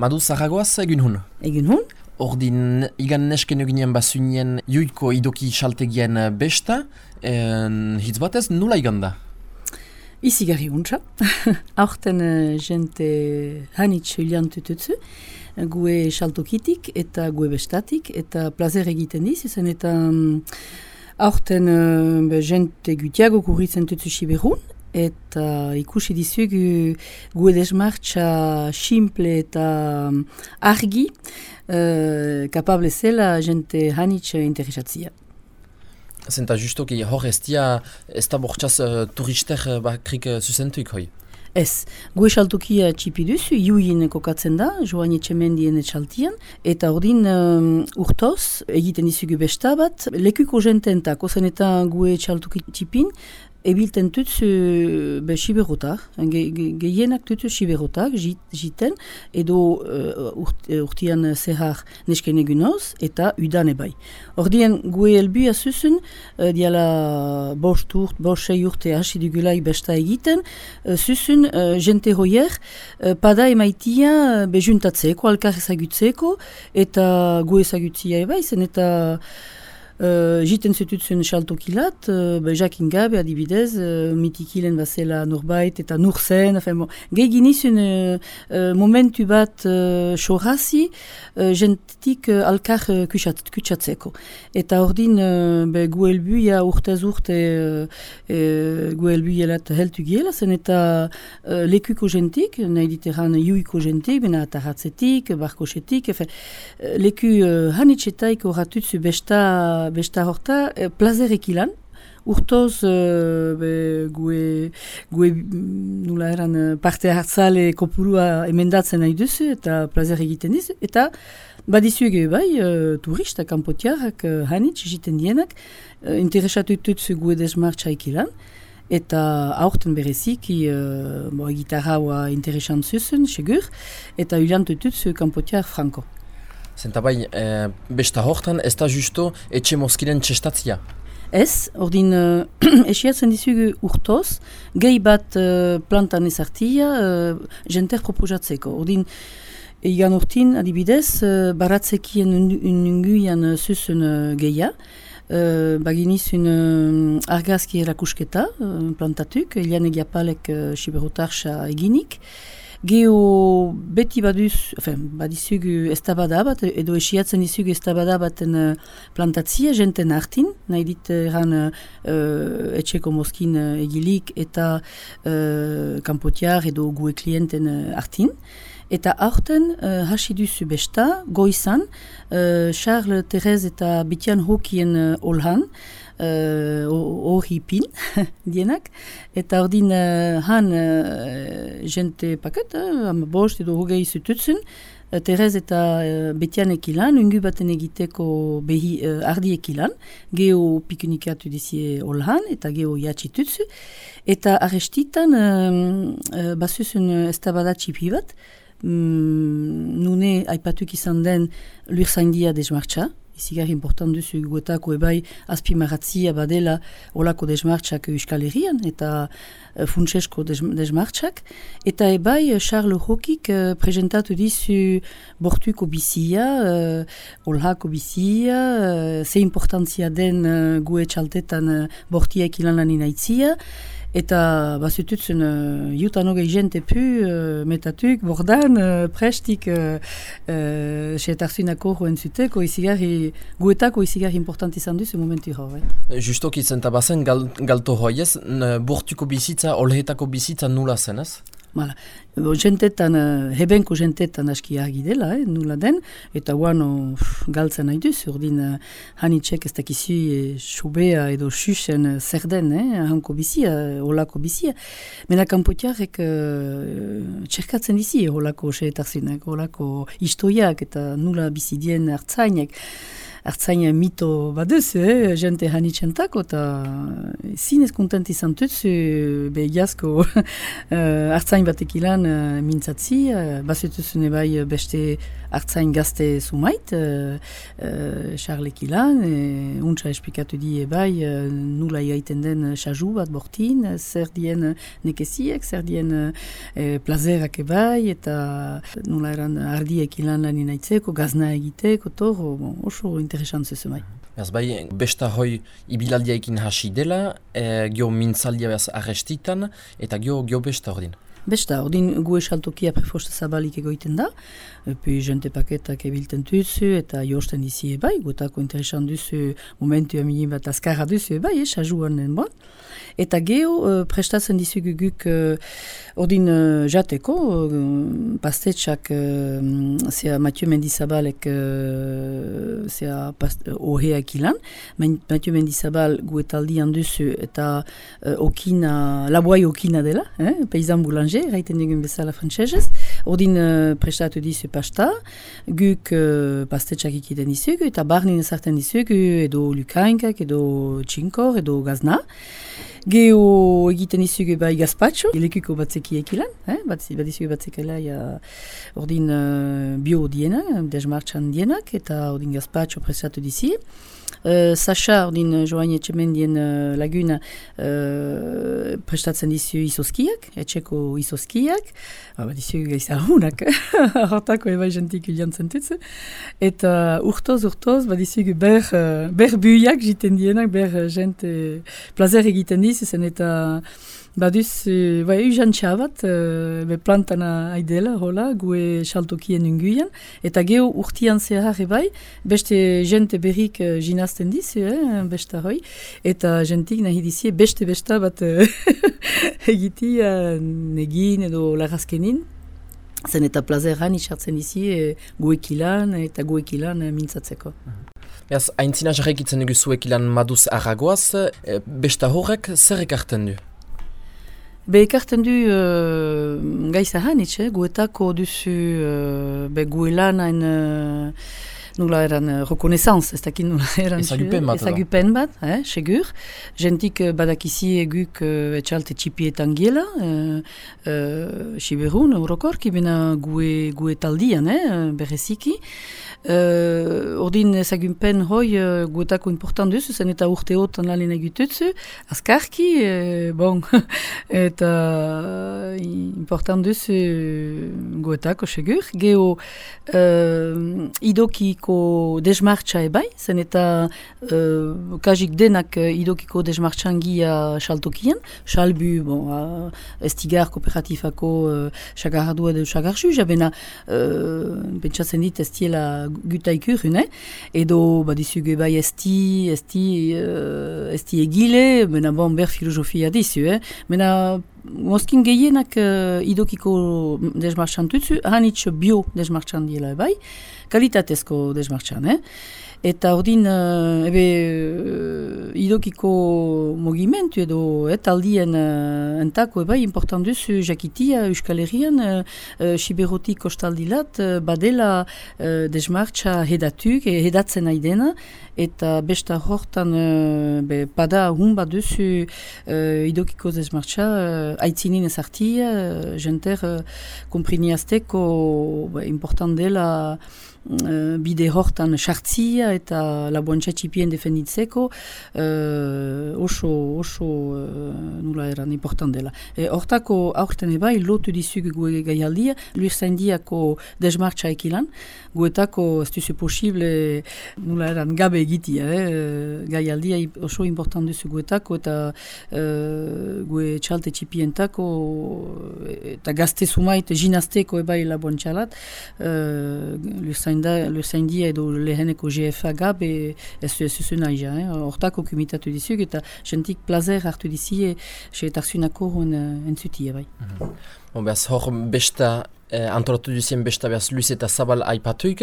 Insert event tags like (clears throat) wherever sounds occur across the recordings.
Madu zaragoaz egin hun? Egin hun. Ordin, igan nesken eginean basunien juiko idoki saltegien besta, en, hitz batez, nula igan da? Izi gari huntza. (laughs) Aurten uh, jente hanitz hilian tututzu, gue saltokitik eta gue bestatik, eta plazer egiten diz, izan eta um, aurten uh, jente gutiago kurritzen tutzu siberun, eta ikusi dizugu gue desmartza simple eta argi uh, kapable zela jente hanitz interesatzia. Zenta justoki hor ez dia ez da bortxaz uh, turister uh, bakrik uh, zuzentuik hoi? Ez, gue saltokia txipi duzu, juin kokatzen da, joan etxemendien etxaltian, eta ordin um, urtoz, egiten dizugu besta bat, lekuko jententak, ozen eta gue txaltoki txipin, ebilten tutzu be siberotak, gehienak ge, tutzu siberotak jiten, edo uh, urtian zehar nesken egunoz, eta udan ebai. Ordien gue elbua zuzun, uh, diala bost urt, bost sei urte hasi dugulai besta egiten, uh, zuzun uh, jente hoier, uh, pada emaitia uh, bejuntatzeko, alkar ezagutzeko, eta gue ezagutzia ebai, zen eta Uh, jiten zetutzen saltokilat, uh, be jakin gabe adibidez, uh, mitikilen bazela norbait eta nur zen, bon, gehi uh, uh, momentu bat uh, sohrazi, uh, jentik uh, alkar uh, kutsatzeko. Eta ordin uh, be gu elbuia urtez urte uh, uh, gu elbuielat heltu giela, zen eta uh, lekuko jentik, nahi diteran juiko jentik, bena atarratzetik, barkosetik, efe, uh, leku uh, hanitxetaik oratutzu besta besta horta, e, plazerik ilan, urtoz e, gue, gue nula eran parte hartzale kopurua emendatzen nahi duzu eta plazer egiten dizu, eta badizu ege bai e, turista kanpotiarrak e, hanitz egiten dienak, e, interesatu tutzu gue desmartxaik ilan, eta aurten bereziki uh, gitarra hoa interesant zuzen, segur, eta ulantu tutzu kanpotiar franko. Zenta bai, e, besta hortan, ez da justo etxe moskiren txestatzia? Ez, ordin, uh, (clears throat) esiatzen dizugu urtoz, gehi bat uh, plantan ezartia, uh, jenter proposatzeko. Ordin, egan urtin, adibidez, uh, baratzekien ununguian uh, zuzen uh, gehia, Uh, baginiz un uh, argazki erakusketa uh, plantatuk, elian egiapalek uh, siberotarsa eginik, Geo beti baduz, enfin, badizugu estabada bat, edo esiatzen dizugu estabada baten uh, plantatzia jenten hartin, nahi dit erran uh, etxeko moskin uh, egilik eta uh, kampotiar edo gue klienten hartin. Eta aurten uh, hasi duzu besta, goizan, uh, Charles, Therese eta Bitian Hokien uh, olhan, hori uh, pin, (laughs) dienak, eta ordin uh, han uh, jente paket, uh, bost edo hogei zututzen, uh, Terez eta uh, betianek ilan, ungu baten egiteko behi uh, ardiek ilan, geho pikunikatu dizie olhan, eta geho jatxitutzu, eta arrestitan uh, uh, basuzun ez tabadatxipi bat, mm, nune aipatuk izan den lurzaindia desmartza, izigar important duzu guetako ebai azpimaratzia badela olako desmartxak euskal herrian eta uh, funtsesko desmartxak. Eta ebai uh, Charles Hokik uh, presentatu dizu bortuko bizia, uh, olako bizia, uh, ze importantzia den uh, gue txaltetan uh, bortiak ilanan inaitzia, Eta bazututzen uh, jutan hogei jente pu, uh, metatuk, bordan, uh, prestik, uh, uh, seetarzinako joen zuteko, izigarri, guetako izigarri important izan duzu momentu hor. Eh? Justok izan tabazen gal, galto hoiez, bortuko bizitza, olhetako bizitza nula zen Mala, jentetan, uh, hebenko jentetan aski argi dela, eh, nula den, eta guano galtzen nahi duz, urdin uh, hanitxek ez dakizu e, subea edo xuxen uh, zer den, eh, hanko bizia, olako bizia. Mena kanpotiarek uh, txerkatzen dizi olako seetarzinak, olako istoiak eta nula bizidien hartzainek. Hartzain mito baduz, eh, jente hanitxentako, eta zinez kontent izan tutzu, be egiazko hartzain (laughs) batek ilan uh, mintzatzi, uh, bazutuzune bai beste hartzain gazte zumait, uh, uh, Charlek ilan, e, untsa esplikatu die bai, uh, nula igaiten den xaju bat bortin, zer dien nekeziek, zer dien uh, plazerak ebai, eta nula eran ardiek ilan lan inaitzeko, gazna egiteko, toro, bon, oso interesant zezu bai. Ez bai, besta hoi ibilaldia ekin hasi dela, e, gio mintzaldia behaz arrestitan, eta gio, gio besta ordin. Besta, ordin gu esaltokia prefosta zabalik egoiten da, epi jente paketak ebilten duzu eta josten dizi ebai, gutako interesan duzu momentu aminin bat azkarra duzu ebai, esa juan den bon. Eta geho uh, prestatzen dizugu guk uh, ordin uh, jateko, uh, pastetxak uh, zea Mathieu Mendizabalek uh, zea oheak ilan, Mathieu Mendizabal gu etaldian duzu eta uh, okina, laboai okina dela, eh? peisan boulanger, raiten dugun bezala frantzesez, ordin uh, prestatu dizu pasta, guk uh, pastetxak ikiten dizugu eta barnin ezarten dizugu edo lukainkak, edo txinkor, edo gazna. Geo egiten izugu bai gazpatxo, elekuko batzeki ekilan, eh? bat, bat izugu batzekela ja, ordin uh, bio diena, desmartxan dienak, eta ordin gazpatxo presatu dizi. Uh, Sacha, ordin uh, joan etxemendien uh, laguna uh, prestatzen dizu izoskiak, etxeko izoskiak, uh, bat dizu gaiza hunak, (laughs) hortako eba jentik ilian zentutzu. Eta urtoz, urtoz, bat dizu ber, uh, ber buiak jiten dienak, ber uh, jente plazer egiten dizu, zen eta Baduz, e, bai, ujan txabat, e, be plantana aidela, hola, gue saltokien unguian, eta geho urtian zehar bai, beste jente berrik uh, jinazten dizu, eh, besta hoi, eta jentik nahi dizie beste besta bat (laughs) egiti uh, negin edo lagazkenin, zen eta plazeran isartzen dizi e, guekilan eta guekilan mintzatzeko. Beaz, haintzina jarrek itzen dugu zuekilan maduz arragoaz, e, besta horrek zer ekarten du? Be ekarten du uh, gaiza hanitz, eh? guetako duzu uh, be guelan hain uh, nula eran uh, rekonesans, ez dakit nula eran ezagupen bat, ezagupen bat, eh, segur. Gentik uh, badakizi eguk uh, etxalte txipietan giela, uh, uh, Siberun, Eurokorki, bena gue, gue taldian, eh, bereziki. Uh, ordin ezagunpen hoi uh, guetako important duzu, zen eta urteotan lalen egitutzu, azkarki, uh, bon, (laughs) eta uh, important duzu guetako segur. Geo uh, idokiko desmartza ebai, zen eta uh, kajik denak idokiko desmartzan gia saltokian, salbu, bon, uh, estigar kooperatifako uh, sagarradua edo sagarzu, jabena uh, pentsatzen dit estiela guta ikurune, edo badizuge bai esti, esti, uh, esti egile, mena bon ber filosofia dizu, eh? mena mozkin gehienak uh, idokiko desmartxan tutzu, hanitz bio desmartxan diela bai, kalitatezko desmartxan, eh? Eta ordin, uh, ebe, uh, idokiko mogimentu edo eta aldien uh, entako eba important duzu jakitia Euskal Herrian uh, Siberotik kostaldilat badela uh, desmartza hedatuk, e, hedatzen aidena eta besta hortan uh, be, pada hun bat duzu uh, idokiko desmartza uh, aitzinin ezartia, uh, jenter uh, kompriniazteko important dela uh, bide hortan sartzia eta laboantxa txipien defenditzeko uh, oso, oso uh, nula eran important dela. E, hortako aurten ebai lotu dizug gue gaialdia, luir zaindiako desmartxa ekilan, guetako ez duzu posible nula eran gabe egitia, eh? gaialdia oso important duzu guetako eta uh, gue txalte txipientako eta gazte sumait jinazteko ebai laboantxalat uh, luir luzaindia edo leheneko GFA gabe ez zuzu nahi ja. Eh? Hortako kumitatu dizuk eta jentik plazer hartu dizie zunako hon entzutia bai. Mm. Bon, behaz, hor besta eh, antolatu duzien besta behaz luz eta zabal aipatuik,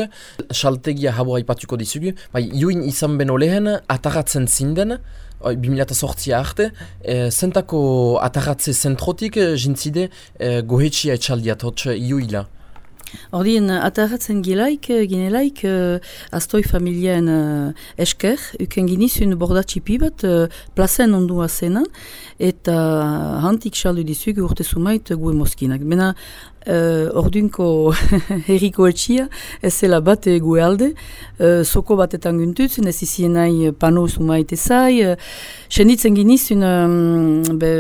saltegia habo aipatuko dizugu, bai, juin izan beno lehen, ataratzen zinden, Oi, 2008 arte, e, e, iuila. Ordien, atarratzen gilaik, ginelaik, uh, astoi familien uh, esker, uken ginizun bordatxipi bat, uh, plazen ondua zena, eta hantik saldu dizuk urte sumait gue moskinak. Bena, uh, ordunko (laughs) herriko etxia, ez zela bat egu alde, uh, soko batetan guntuz, ez izien nahi pano sumait ezai, uh, senditzen ginizun, um, be,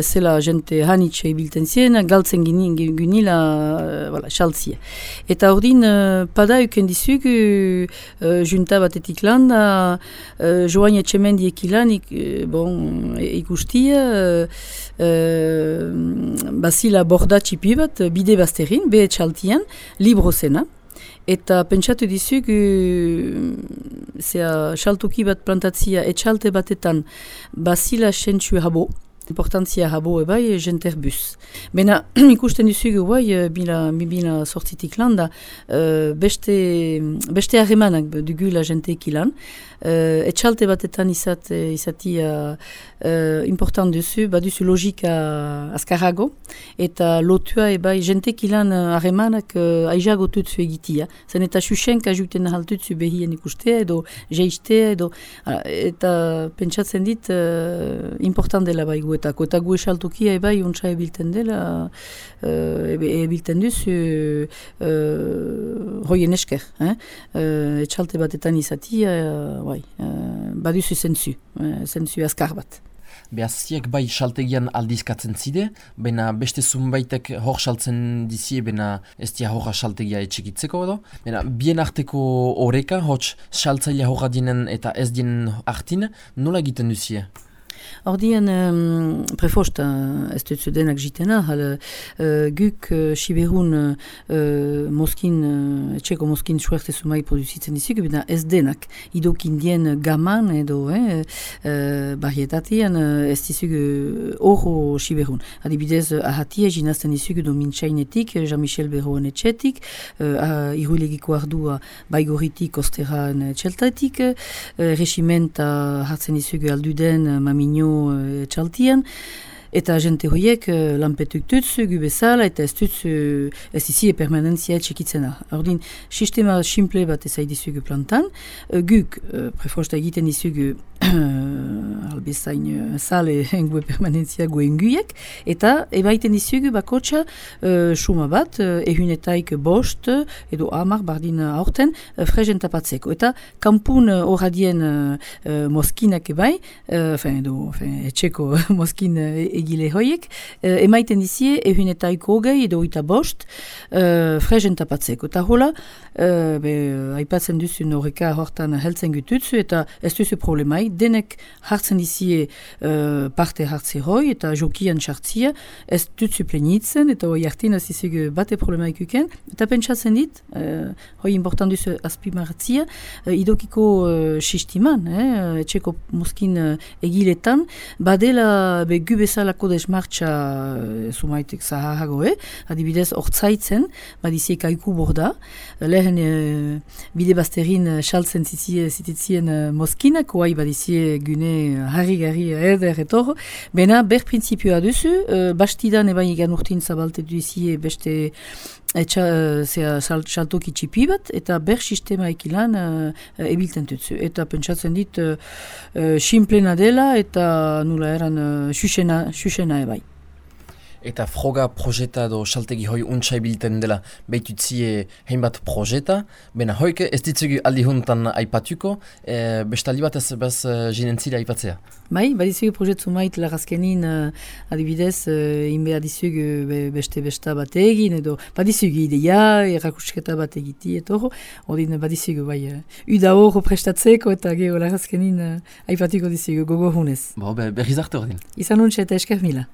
ez zela jente hanitxe ibilten zien, galtzen gini, ginila, uh, voilà, xaltzia. Eta ordin, uh, pada uken dizuk, uh, junta batetik lan, da, uh, joan etxemendiek ilan, ik, bon, ikustia, uh, uh, basila borda txipi bat, bide bazterin, be etxaltian, libro zena. Eta pentsatu dizuk, zea, xaltuki bat plantatzia etxalte batetan basila sentsu habo, importantzia habo ebai, jenter bus. Bena, (clears throat) ikusten dizugu bai, bila, bila sortzitik landa, beste, beste harremanak dugula jenteek ilan, uh, etxalte batetan izat, izatia uh, important duzu, baduzu logika azkarrago, eta lotua ebai jentek ilan harremanak uh, aizago tutzu egitia. Zen eta xuxenka juten haltutzu behien ikustea edo jeistea edo, eta pentsatzen dit uh, important dela bai guetako. Eta gu esaltokia ebai untsa ebilten dela, uh, ebilten duzu uh, hoien esker. Eh? Uh, etxalte batetan izatia, bai, uh, baduzu zentzu, uh, zentzu azkar bat. Behaziek bai saltegian aldizkatzen zide, bena beste zunbaitek hor saltzen dizie, bena ez dia horra saltegia etxekitzeko edo. Bena bien arteko horreka, hotx saltzaile horra dinen eta ez dinen artin, nola egiten duzie? Ordian um, prefosta ez dut denak jitena, hal uh, guk uh, siberun uh, moskin, uh, etxeko moskin suerte sumai produzitzen dizik, bina ez denak idokin dien gaman edo eh, uh, barrietatian uh, ez dizik oro siberun. Adibidez, ahatia jinazten dizik do mintxainetik, Jean-Michel Berroan etxetik, uh, irulegiko ardua baigoritik osteran txeltatik, uh, regimenta hartzen dizik alduden mamino një qaltjen, eta jente horiek uh, lanpetuk tutsu gu bezala eta ez tutsu ez izi permanentzia txekitzena. Ordin, sistema simple bat ez dizugu plantan, uh, guk uh, prefosta egiten dizugu albezain uh, sale (laughs) engue permanentzia goenguiek, eta ebaiten dizugu bakotxa uh, suma bat, uh, ehunetaik bost, edo amar bardin aurten, uh, frezen tapatzeko. Eta kampun horradien uh, uh, moskinak ebai, uh, fin, edo, fin, etxeko (laughs) moskin uh, egile hoiek, uh, emaiten dizie ehunetaiko hogei edo eta bost, uh, frezen tapatzeko. Eta hola, uh, be, aipatzen duzu noreka hortan heltzen gututzu, eta ez duzu problemai, denek hartzen dizie uh, parte hartze hoi eta jokian txartzia, ez dut plenitzen eta hoi hartin azizeg bate problema ikuken, eta pentsatzen dit, uh, hoi important duzu azpimartzia, uh, idokiko uh, sistiman, eh, etxeko muskin egiletan, badela be gu bezalako desmartxa uh, sumaitek zaharrago, eh? adibidez ortsaitzen, badizie kaiku borda, lehen uh, bide bazterin uh, xaltzen zititzien uh, moskinak, oai badizie gune harri-garri erder etor, bena ber prinsipioa duzu, uh, bastidan ebain egan urtin zabalte duzie beste etxa, uh, saltoki txipi bat, eta ber sistema ekilan uh, ebilten dutzu. Eta pentsatzen dit, uh, uh, dela eta nula eran uh, xuxena ebai. Eta froga projeta do saltegi hoi untsa bilten dela behitutzie heinbat projeta. Bena hoike ez ditzugu aldi huntan aipatuko, e, bestali bat ez bez uh, jinentzile aipatzea. Bai, badizugu projetu mait lagazkenin uh, adibidez, uh, inbe adizugu be, beste besta bat egin, edo badizugu ideia, errakusketa bat egiti, eto hori, odin badizugu bai, uh, uda hor prestatzeko eta geho lagazkenin uh, aipatuko dizugu gogo hunez. Bo, be, berriz arte ordin. Izan untsa eta esker mila.